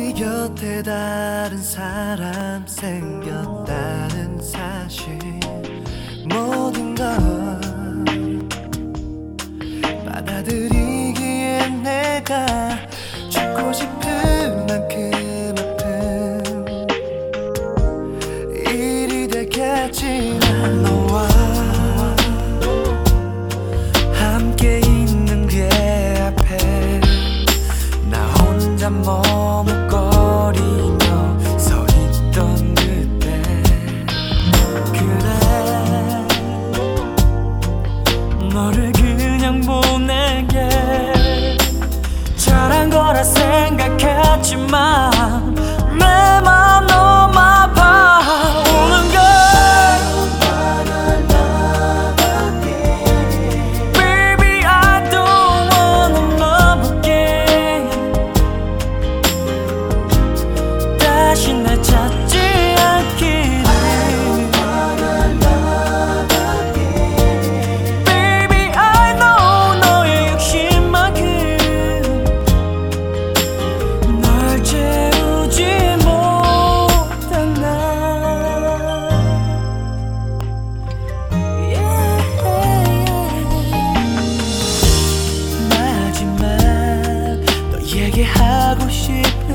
네 곁에 다른 사람 생겼다는 사실. 모든 걸 받아들이기에 내가 죽고 싶은 만큼 아픈 일이 되겠지만 너와 함께 있는 게 앞에 나 혼자 멀 cheap